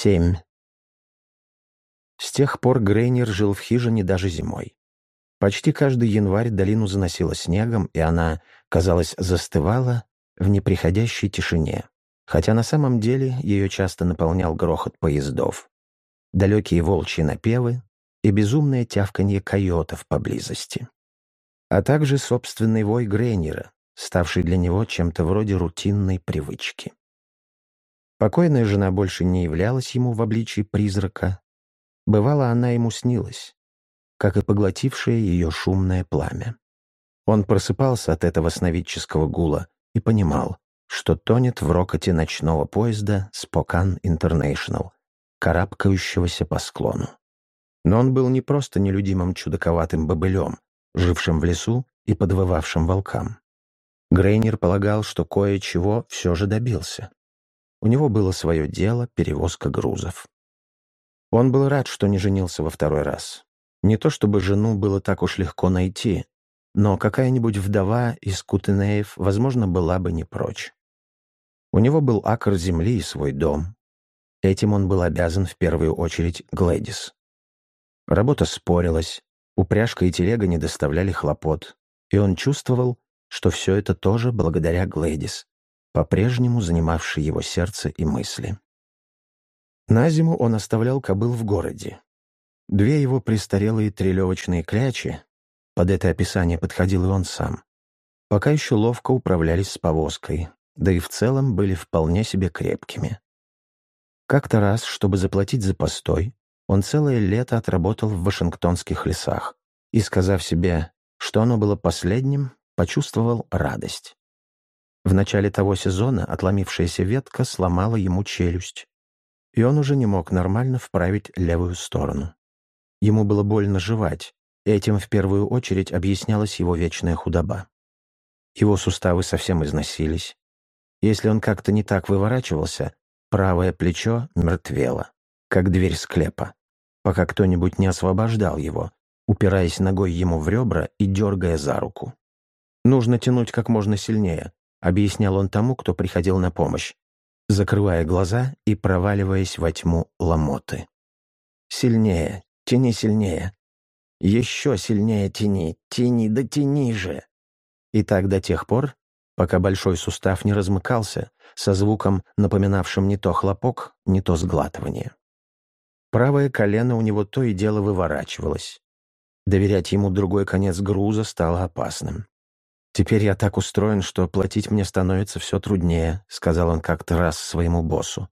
Семь. С тех пор Грейнер жил в хижине даже зимой. Почти каждый январь долину заносило снегом, и она, казалось, застывала в неприходящей тишине, хотя на самом деле ее часто наполнял грохот поездов, далекие волчьи напевы и безумное тявканье койотов поблизости, а также собственный вой Грейнера, ставший для него чем-то вроде рутинной привычки. Покойная жена больше не являлась ему в обличии призрака. Бывало, она ему снилась, как и поглотившее ее шумное пламя. Он просыпался от этого сновидческого гула и понимал, что тонет в рокоте ночного поезда «Спокан Интернешнл», карабкающегося по склону. Но он был не просто нелюдимым чудаковатым бобылем, жившим в лесу и подвывавшим волкам. Грейнер полагал, что кое-чего все же добился. У него было свое дело — перевозка грузов. Он был рад, что не женился во второй раз. Не то чтобы жену было так уж легко найти, но какая-нибудь вдова из Кутенеев, возможно, была бы не прочь. У него был акр земли и свой дом. Этим он был обязан в первую очередь Глэдис. Работа спорилась, упряжка и телега не доставляли хлопот, и он чувствовал, что все это тоже благодаря Глэдис, по-прежнему занимавший его сердце и мысли. На зиму он оставлял кобыл в городе. Две его престарелые трелевочные клячи, под это описание подходил и он сам, пока еще ловко управлялись с повозкой, да и в целом были вполне себе крепкими. Как-то раз, чтобы заплатить за постой, он целое лето отработал в вашингтонских лесах и, сказав себе, что оно было последним, почувствовал радость. В начале того сезона отломившаяся ветка сломала ему челюсть, и он уже не мог нормально вправить левую сторону. Ему было больно жевать, этим в первую очередь объяснялась его вечная худоба. Его суставы совсем износились. Если он как-то не так выворачивался, правое плечо мертвело, как дверь склепа, пока кто-нибудь не освобождал его, упираясь ногой ему в ребра и дергая за руку. Нужно тянуть как можно сильнее, — объяснял он тому, кто приходил на помощь, закрывая глаза и проваливаясь во тьму ломоты. «Сильнее, тяни сильнее. Еще сильнее тяни, тяни, да тяни же!» И так до тех пор, пока большой сустав не размыкался, со звуком, напоминавшим не то хлопок, не то сглатывание. Правое колено у него то и дело выворачивалось. Доверять ему другой конец груза стало опасным. «Теперь я так устроен, что платить мне становится все труднее», — сказал он как-то раз своему боссу.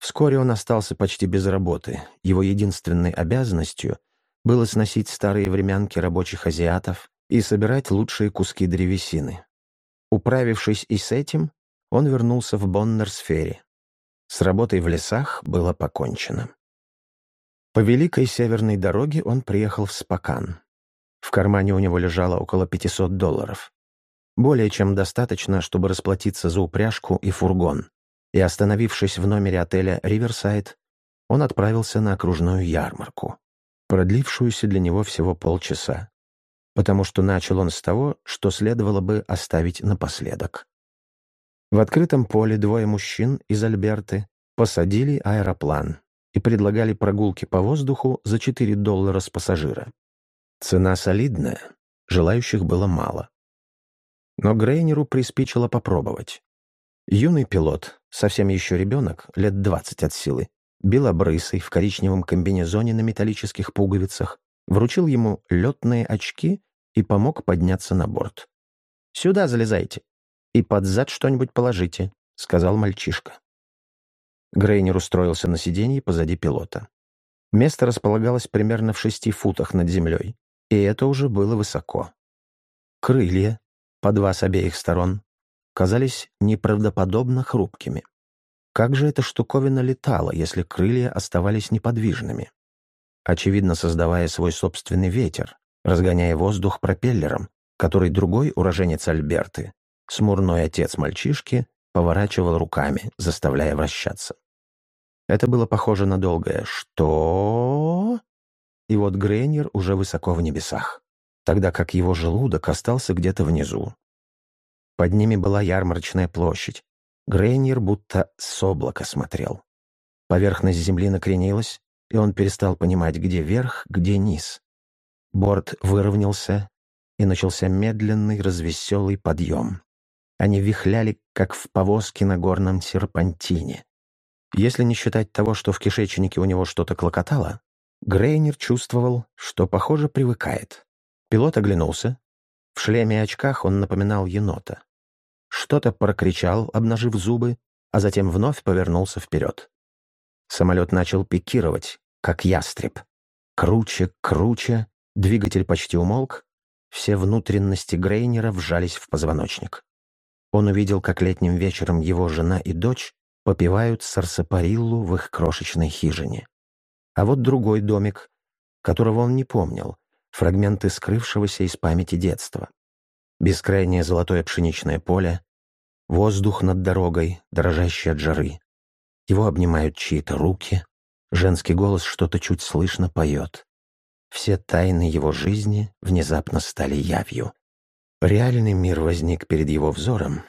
Вскоре он остался почти без работы. Его единственной обязанностью было сносить старые времянки рабочих азиатов и собирать лучшие куски древесины. Управившись и с этим, он вернулся в Боннерсфере. С работой в лесах было покончено. По Великой Северной дороге он приехал в Спокан. В кармане у него лежало около 500 долларов. Более чем достаточно, чтобы расплатиться за упряжку и фургон. И, остановившись в номере отеля «Риверсайд», он отправился на окружную ярмарку, продлившуюся для него всего полчаса, потому что начал он с того, что следовало бы оставить напоследок. В открытом поле двое мужчин из Альберты посадили аэроплан и предлагали прогулки по воздуху за 4 доллара с пассажира. Цена солидная, желающих было мало. Но Грейнеру приспичило попробовать. Юный пилот, совсем еще ребенок, лет двадцать от силы, белобрысый, в коричневом комбинезоне на металлических пуговицах, вручил ему летные очки и помог подняться на борт. «Сюда залезайте и под зад что-нибудь положите», — сказал мальчишка. Грейнер устроился на сиденье позади пилота. Место располагалось примерно в шести футах над землей, и это уже было высоко. Крылья, по два с обеих сторон, казались неправдоподобно хрупкими. Как же эта штуковина летала, если крылья оставались неподвижными? Очевидно, создавая свой собственный ветер, разгоняя воздух пропеллером, который другой уроженец Альберты, смурной отец мальчишки, поворачивал руками, заставляя вращаться. Это было похоже на долгое «Что?». И вот Грейнер уже высоко в небесах тогда как его желудок остался где-то внизу. Под ними была ярмарочная площадь. Грейнер будто с облака смотрел. Поверхность земли накренилась, и он перестал понимать, где верх, где низ. Борт выровнялся, и начался медленный, развеселый подъем. Они вихляли, как в повозке на горном серпантине. Если не считать того, что в кишечнике у него что-то клокотало, Грейнер чувствовал, что, похоже, привыкает. Пилот оглянулся. В шлеме и очках он напоминал енота. Что-то прокричал, обнажив зубы, а затем вновь повернулся вперед. Самолет начал пикировать, как ястреб. Круче, круче, двигатель почти умолк, все внутренности Грейнера вжались в позвоночник. Он увидел, как летним вечером его жена и дочь попивают сарсапариллу в их крошечной хижине. А вот другой домик, которого он не помнил, фрагменты скрывшегося из памяти детства. Бескрайнее золотое пшеничное поле, воздух над дорогой, дрожащий от жары. Его обнимают чьи-то руки, женский голос что-то чуть слышно поет. Все тайны его жизни внезапно стали явью. Реальный мир возник перед его взором,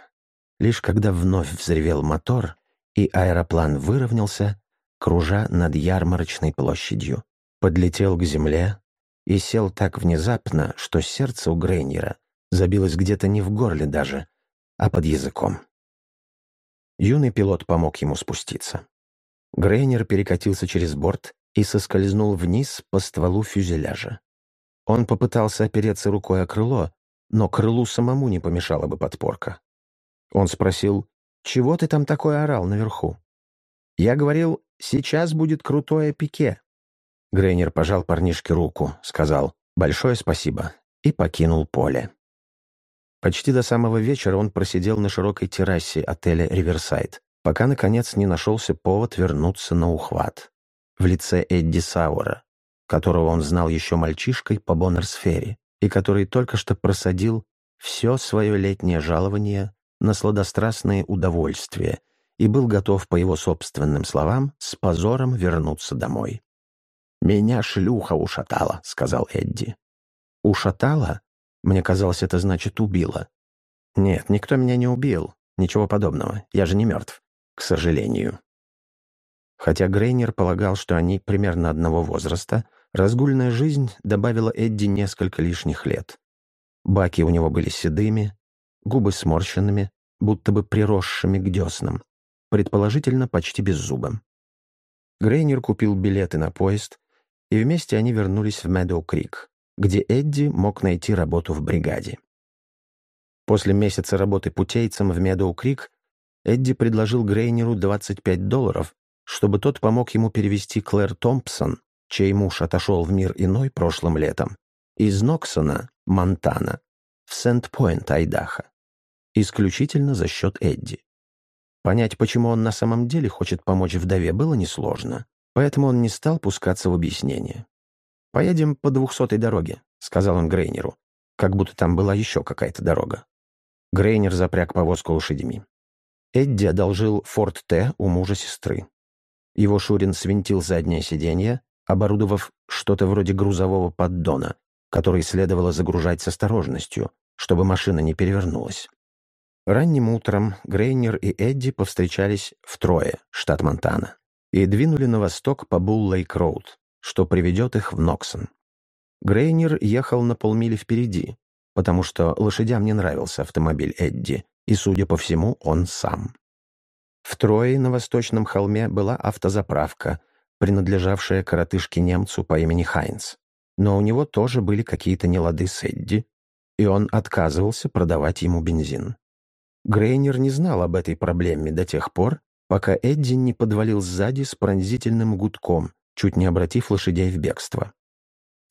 лишь когда вновь взревел мотор, и аэроплан выровнялся, кружа над ярмарочной площадью, подлетел к земле и сел так внезапно, что сердце у Грейнера забилось где-то не в горле даже, а под языком. Юный пилот помог ему спуститься. Грейнер перекатился через борт и соскользнул вниз по стволу фюзеляжа. Он попытался опереться рукой о крыло, но крылу самому не помешала бы подпорка. Он спросил, «Чего ты там такое орал наверху?» «Я говорил, сейчас будет крутое пике». Грейнер пожал парнишке руку, сказал «Большое спасибо» и покинул поле. Почти до самого вечера он просидел на широкой террасе отеля «Риверсайд», пока, наконец, не нашелся повод вернуться на ухват в лице Эдди Саура, которого он знал еще мальчишкой по Боннерсфере и который только что просадил все свое летнее жалование на сладострастные удовольствия и был готов, по его собственным словам, с позором вернуться домой. «Меня шлюха ушатала», — сказал Эдди. «Ушатала? Мне казалось, это значит убила». «Нет, никто меня не убил. Ничего подобного. Я же не мертв. К сожалению». Хотя Грейнер полагал, что они примерно одного возраста, разгульная жизнь добавила Эдди несколько лишних лет. Баки у него были седыми, губы сморщенными, будто бы приросшими к деснам, предположительно почти беззубым. Грейнер купил билеты на поезд, и вместе они вернулись в Мэдоу-Крик, где Эдди мог найти работу в бригаде. После месяца работы путейцем в Медоу-Крик Эдди предложил Грейнеру 25 долларов чтобы тот помог ему перевести Клэр Томпсон, чей муж отошел в мир иной прошлым летом, из Ноксона, Монтана, в Сент-Пойнт, Айдахо, исключительно за счет Эдди. Понять, почему он на самом деле хочет помочь вдове, было несложно, поэтому он не стал пускаться в объяснение. «Поедем по двухсотой дороге», — сказал он Грейнеру, как будто там была еще какая-то дорога. Грейнер запряг повозку лошадьми. Эдди одолжил Форд Т у мужа сестры. Его Шурин свинтил заднее сиденье, оборудовав что-то вроде грузового поддона, который следовало загружать с осторожностью, чтобы машина не перевернулась. Ранним утром Грейнер и Эдди повстречались в Трое, штат Монтана, и двинули на восток по Булл-Лейк-Роуд, что приведет их в Ноксон. Грейнер ехал на полмили впереди, потому что лошадям не нравился автомобиль Эдди, и, судя по всему, он сам. В Трое на восточном холме была автозаправка, принадлежавшая коротышке-немцу по имени Хайнц. Но у него тоже были какие-то нелады с Эдди, и он отказывался продавать ему бензин. Грейнер не знал об этой проблеме до тех пор, пока Эдди не подвалил сзади с пронзительным гудком, чуть не обратив лошадей в бегство.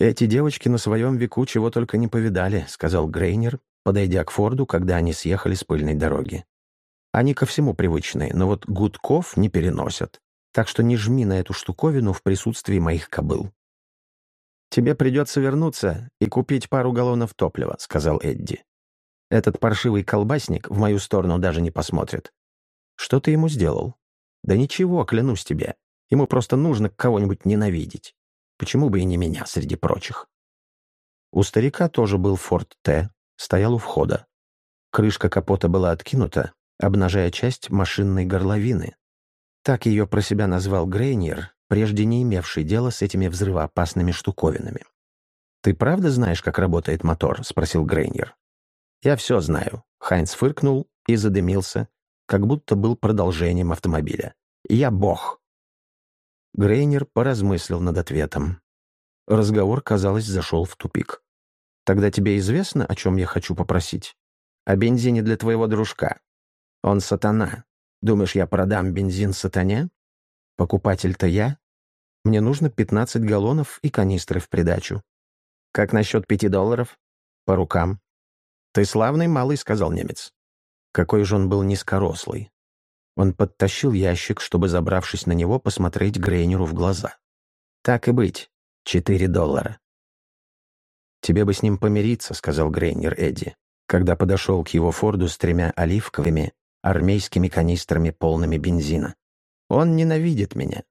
«Эти девочки на своем веку чего только не повидали», — сказал Грейнер, подойдя к Форду, когда они съехали с пыльной дороги. Они ко всему привычные, но вот гудков не переносят. Так что не жми на эту штуковину в присутствии моих кобыл. «Тебе придется вернуться и купить пару галлонов топлива», — сказал Эдди. «Этот паршивый колбасник в мою сторону даже не посмотрит». «Что ты ему сделал?» «Да ничего, клянусь тебе. Ему просто нужно кого-нибудь ненавидеть. Почему бы и не меня среди прочих?» У старика тоже был Форд Т, стоял у входа. Крышка капота была откинута, обнажая часть машинной горловины. Так ее про себя назвал Грейнер, прежде не имевший дела с этими взрывоопасными штуковинами. «Ты правда знаешь, как работает мотор?» — спросил Грейнер. «Я все знаю». Хайнц фыркнул и задымился, как будто был продолжением автомобиля. «Я бог». Грейнер поразмыслил над ответом. Разговор, казалось, зашел в тупик. «Тогда тебе известно, о чем я хочу попросить?» «О бензине для твоего дружка. Он сатана. Думаешь, я продам бензин сатане? Покупатель-то я. Мне нужно 15 галлонов и канистры в придачу. Как насчет пяти долларов? По рукам. Ты славный малый, сказал немец. Какой же он был низкорослый. Он подтащил ящик, чтобы, забравшись на него, посмотреть Грейнеру в глаза. «Так и быть. Четыре доллара». «Тебе бы с ним помириться», — сказал Грейнер Эдди, когда подошел к его Форду с тремя оливковыми, армейскими канистрами, полными бензина. «Он ненавидит меня,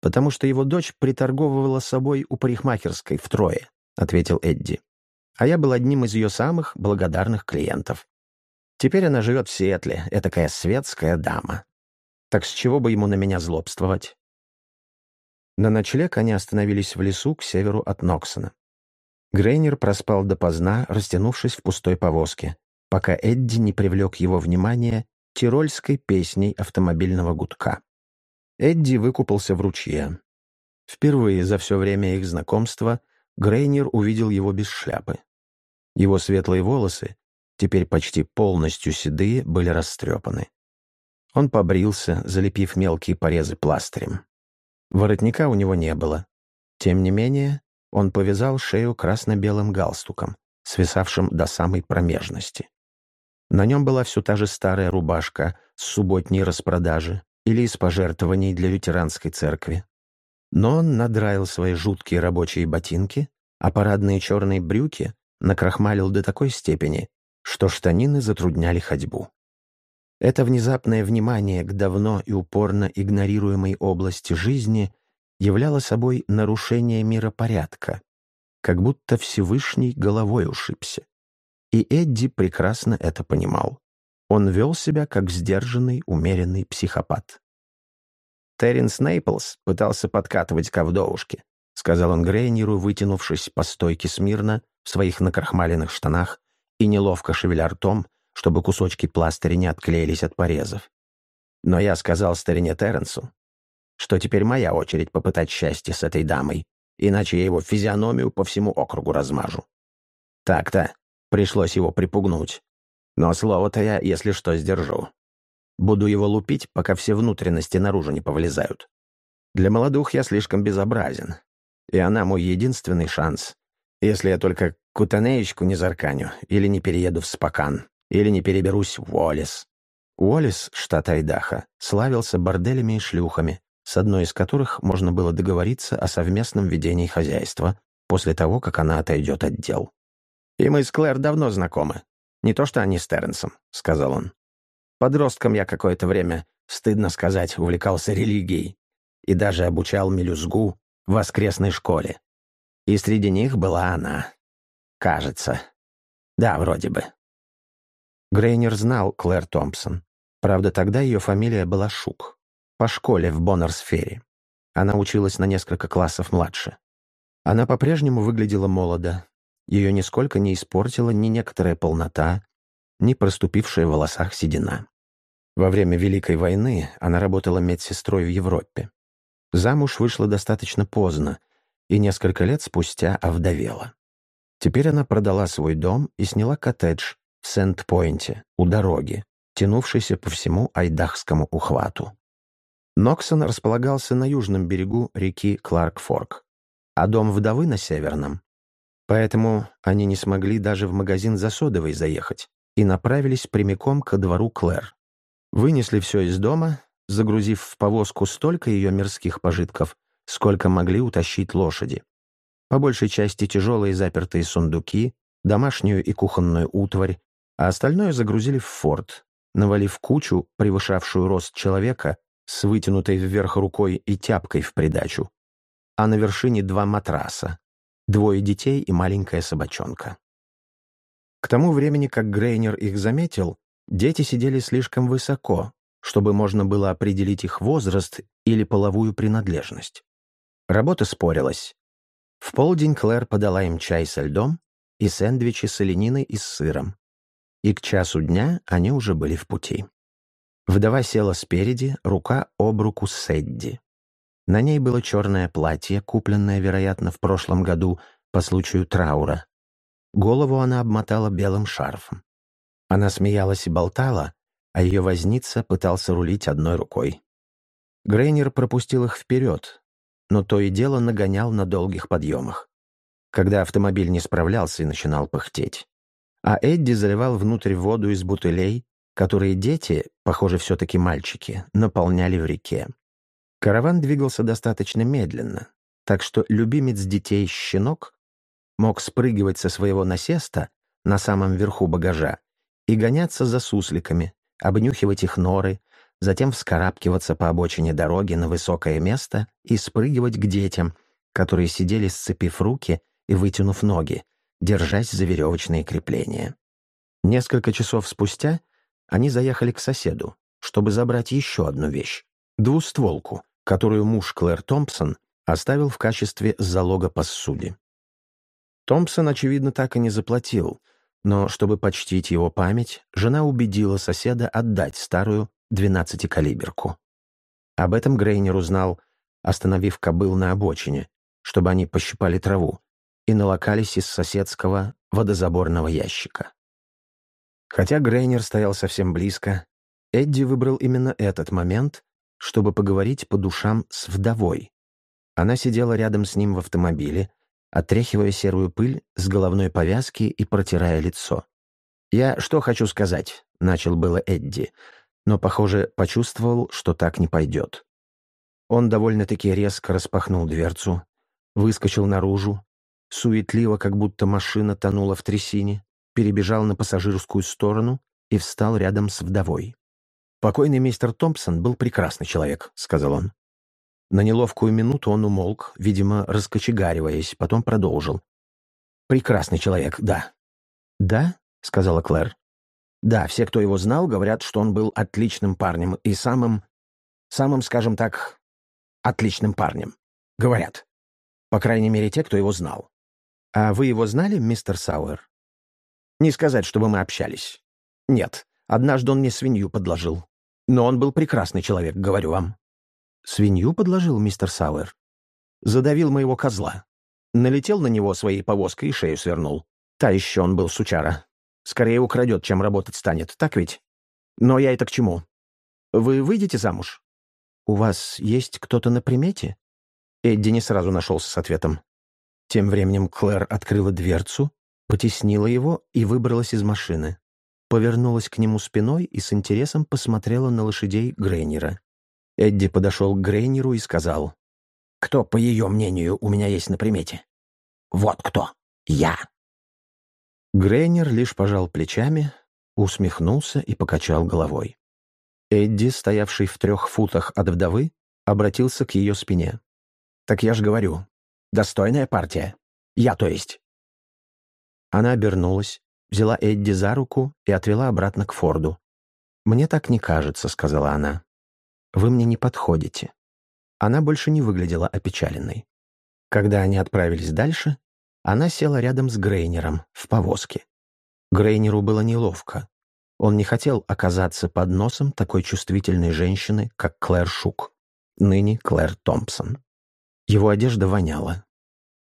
потому что его дочь приторговывала собой у парикмахерской втрое», — ответил Эдди. «А я был одним из ее самых благодарных клиентов. Теперь она живет в Сиэтле, этакая светская дама. Так с чего бы ему на меня злобствовать?» На ночлег они остановились в лесу к северу от Ноксона. Грейнер проспал допоздна, растянувшись в пустой повозке, пока Эдди не привлек его внимание тирольской песней автомобильного гудка. Эдди выкупался в ручье. Впервые за все время их знакомства Грейнер увидел его без шляпы. Его светлые волосы, теперь почти полностью седые, были растрепаны. Он побрился, залепив мелкие порезы пластырем. Воротника у него не было. Тем не менее, он повязал шею красно-белым галстуком, свисавшим до самой промежности. На нем была все та же старая рубашка с субботней распродажи или из пожертвований для лютеранской церкви. Но он надраил свои жуткие рабочие ботинки, а парадные черные брюки накрахмалил до такой степени, что штанины затрудняли ходьбу. Это внезапное внимание к давно и упорно игнорируемой области жизни являло собой нарушение миропорядка, как будто Всевышний головой ушибся. И Эдди прекрасно это понимал. Он вел себя как сдержанный, умеренный психопат. Терренс Нейплс пытался подкатывать ко сказал он Грейнеру, вытянувшись по стойке смирно в своих накрахмаленных штанах и неловко шевеля ртом, чтобы кусочки пластыря не отклеились от порезов. Но я сказал старине Терренсу, что теперь моя очередь попытать счастье с этой дамой, иначе я его физиономию по всему округу размажу. Так-то, Пришлось его припугнуть. Но слово-то я, если что, сдержу. Буду его лупить, пока все внутренности наружу не повылезают. Для молодух я слишком безобразен. И она мой единственный шанс. Если я только кутанеечку не зарканю, или не перееду в Спокан, или не переберусь в Уоллес. Уоллес, штат Айдаха, славился борделями и шлюхами, с одной из которых можно было договориться о совместном ведении хозяйства после того, как она отойдет от дел. «И мы с Клэр давно знакомы. Не то что они с Терренсом», — сказал он. «Подростком я какое-то время, стыдно сказать, увлекался религией и даже обучал мелюзгу в воскресной школе. И среди них была она. Кажется. Да, вроде бы». Грейнер знал Клэр Томпсон. Правда, тогда ее фамилия была Шук. По школе в Боннерсфере. Она училась на несколько классов младше. Она по-прежнему выглядела молодо, ее нисколько не испортила ни некоторая полнота, ни проступившая в волосах седина. Во время Великой войны она работала медсестрой в Европе. Замуж вышла достаточно поздно и несколько лет спустя овдовела. Теперь она продала свой дом и сняла коттедж в Сент-Пойнте, у дороги, тянувшейся по всему Айдахскому ухвату. Ноксон располагался на южном берегу реки Кларк-Форк, а дом вдовы на северном Поэтому они не смогли даже в магазин за содовой заехать и направились прямиком ко двору Клэр. Вынесли все из дома, загрузив в повозку столько ее мирских пожитков, сколько могли утащить лошади. По большей части тяжелые запертые сундуки, домашнюю и кухонную утварь, а остальное загрузили в форт, навалив кучу, превышавшую рост человека, с вытянутой вверх рукой и тяпкой в придачу, а на вершине два матраса, Двое детей и маленькая собачонка. К тому времени, как Грейнер их заметил, дети сидели слишком высоко, чтобы можно было определить их возраст или половую принадлежность. Работа спорилась. В полдень Клэр подала им чай со льдом и сэндвичи с олениной и с сыром. И к часу дня они уже были в пути. Вдова села спереди, рука об руку с Эдди. На ней было черное платье, купленное, вероятно, в прошлом году по случаю траура. Голову она обмотала белым шарфом. Она смеялась и болтала, а ее возница пытался рулить одной рукой. Грейнер пропустил их вперед, но то и дело нагонял на долгих подъемах, когда автомобиль не справлялся и начинал пыхтеть. А Эдди заливал внутрь воду из бутылей, которые дети, похоже, все-таки мальчики, наполняли в реке. Караван двигался достаточно медленно, так что любимец детей щенок мог спрыгивать со своего насеста на самом верху багажа и гоняться за сусликами, обнюхивать их норы, затем вскарабкиваться по обочине дороги на высокое место и спрыгивать к детям, которые сидели, сцепив руки и вытянув ноги, держась за веревочные крепления. Несколько часов спустя они заехали к соседу, чтобы забрать еще одну вещь — двустволку, которую муж Клэр Томпсон оставил в качестве залога по суде. Томпсон, очевидно, так и не заплатил, но, чтобы почтить его память, жена убедила соседа отдать старую двенадцатикалиберку. Об этом Грейнер узнал, остановив кобыл на обочине, чтобы они пощипали траву, и налокались из соседского водозаборного ящика. Хотя Грейнер стоял совсем близко, Эдди выбрал именно этот момент, чтобы поговорить по душам с вдовой. Она сидела рядом с ним в автомобиле, отряхивая серую пыль с головной повязки и протирая лицо. «Я что хочу сказать?» — начал было Эдди, но, похоже, почувствовал, что так не пойдет. Он довольно-таки резко распахнул дверцу, выскочил наружу, суетливо, как будто машина тонула в трясине, перебежал на пассажирскую сторону и встал рядом с вдовой. «Покойный мистер Томпсон был прекрасный человек», — сказал он. На неловкую минуту он умолк, видимо, раскочегариваясь, потом продолжил. «Прекрасный человек, да». «Да?» — сказала Клэр. «Да, все, кто его знал, говорят, что он был отличным парнем и самым, самым, скажем так, отличным парнем. Говорят. По крайней мере, те, кто его знал. А вы его знали, мистер Сауэр?» «Не сказать, чтобы мы общались. Нет, однажды он мне свинью подложил. Но он был прекрасный человек, говорю вам. Свинью подложил мистер Сауэр. Задавил моего козла. Налетел на него своей повозкой и шею свернул. Та еще он был сучара. Скорее украдет, чем работать станет, так ведь? Но я это к чему? Вы выйдете замуж? У вас есть кто-то на примете? Эдди не сразу нашелся с ответом. Тем временем Клэр открыла дверцу, потеснила его и выбралась из машины. Повернулась к нему спиной и с интересом посмотрела на лошадей Грейнера. Эдди подошел к Грейнеру и сказал, «Кто, по ее мнению, у меня есть на примете?» «Вот кто! Я!» Грейнер лишь пожал плечами, усмехнулся и покачал головой. Эдди, стоявший в трех футах от вдовы, обратился к ее спине. «Так я ж говорю, достойная партия. Я, то есть». Она обернулась, взяла Эдди за руку и отвела обратно к Форду. «Мне так не кажется», — сказала она. Вы мне не подходите». Она больше не выглядела опечаленной. Когда они отправились дальше, она села рядом с Грейнером в повозке. Грейнеру было неловко. Он не хотел оказаться под носом такой чувствительной женщины, как Клэр Шук, ныне Клэр Томпсон. Его одежда воняла.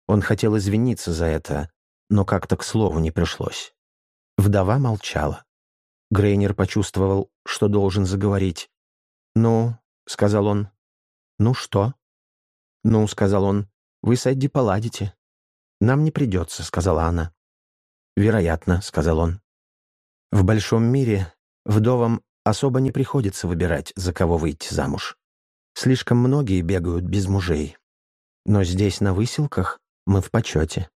Он хотел извиниться за это, но как-то к слову не пришлось. Вдова молчала. Грейнер почувствовал, что должен заговорить, «Ну», — сказал он. «Ну что?» «Ну», — сказал он, — «вы с Эдди поладите». «Нам не придется», — сказала она. «Вероятно», — сказал он. «В большом мире вдовам особо не приходится выбирать, за кого выйти замуж. Слишком многие бегают без мужей. Но здесь, на выселках, мы в почете.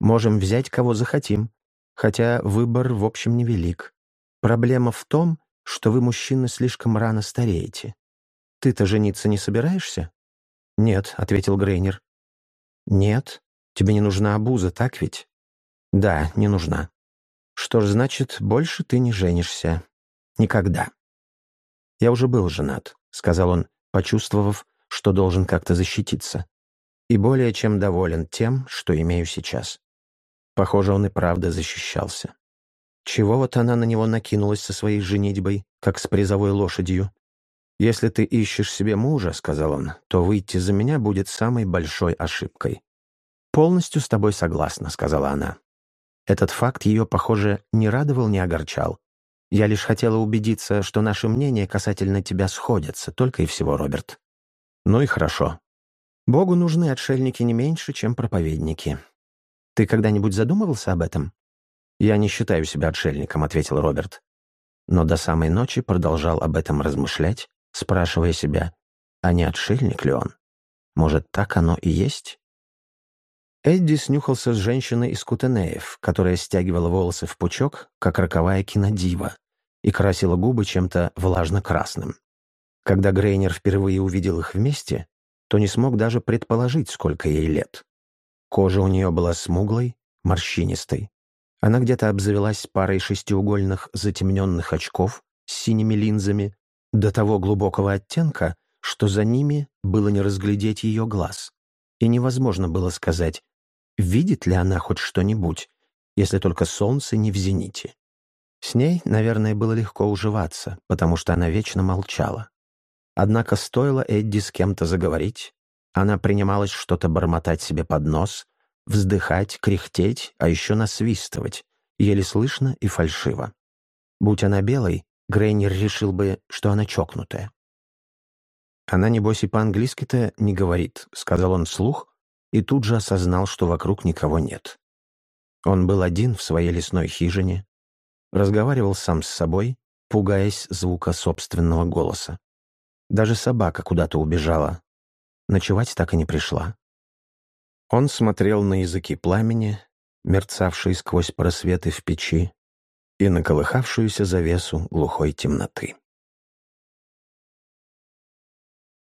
Можем взять, кого захотим, хотя выбор, в общем, невелик. Проблема в том, что вы, мужчины, слишком рано стареете. Ты-то жениться не собираешься?» «Нет», — ответил Грейнер. «Нет? Тебе не нужна обуза, так ведь?» «Да, не нужна». «Что ж, значит, больше ты не женишься. Никогда». «Я уже был женат», — сказал он, почувствовав, что должен как-то защититься. «И более чем доволен тем, что имею сейчас». Похоже, он и правда защищался. Чего вот она на него накинулась со своей женитьбой, как с призовой лошадью? «Если ты ищешь себе мужа, — сказал он, — то выйти за меня будет самой большой ошибкой». «Полностью с тобой согласна», — сказала она. Этот факт ее, похоже, не радовал, не огорчал. Я лишь хотела убедиться, что наши мнения касательно тебя сходятся, только и всего, Роберт. Ну и хорошо. Богу нужны отшельники не меньше, чем проповедники. Ты когда-нибудь задумывался об этом? «Я не считаю себя отшельником», — ответил Роберт. Но до самой ночи продолжал об этом размышлять, спрашивая себя, а не отшельник ли он? Может, так оно и есть? Эдди снюхался с женщиной из Кутенеев, которая стягивала волосы в пучок, как роковая кинодива, и красила губы чем-то влажно-красным. Когда Грейнер впервые увидел их вместе, то не смог даже предположить, сколько ей лет. Кожа у нее была смуглой, морщинистой, она где-то обзавелась парой шестиугольных затемненных очков с синими линзами до того глубокого оттенка, что за ними было не разглядеть ее глаз. И невозможно было сказать, видит ли она хоть что-нибудь, если только солнце не в зените. С ней, наверное, было легко уживаться, потому что она вечно молчала. Однако стоило Эдди с кем-то заговорить, она принималась что-то бормотать себе под нос, вздыхать, кряхтеть, а еще насвистывать, еле слышно и фальшиво. Будь она белой, Грейнер решил бы, что она чокнутая. «Она, небось, и по-английски-то не говорит», — сказал он вслух, и тут же осознал, что вокруг никого нет. Он был один в своей лесной хижине, разговаривал сам с собой, пугаясь звука собственного голоса. Даже собака куда-то убежала. Ночевать так и не пришла. Он смотрел на языки пламени, мерцавшие сквозь просветы в печи, и на колыхавшуюся завесу глухой темноты.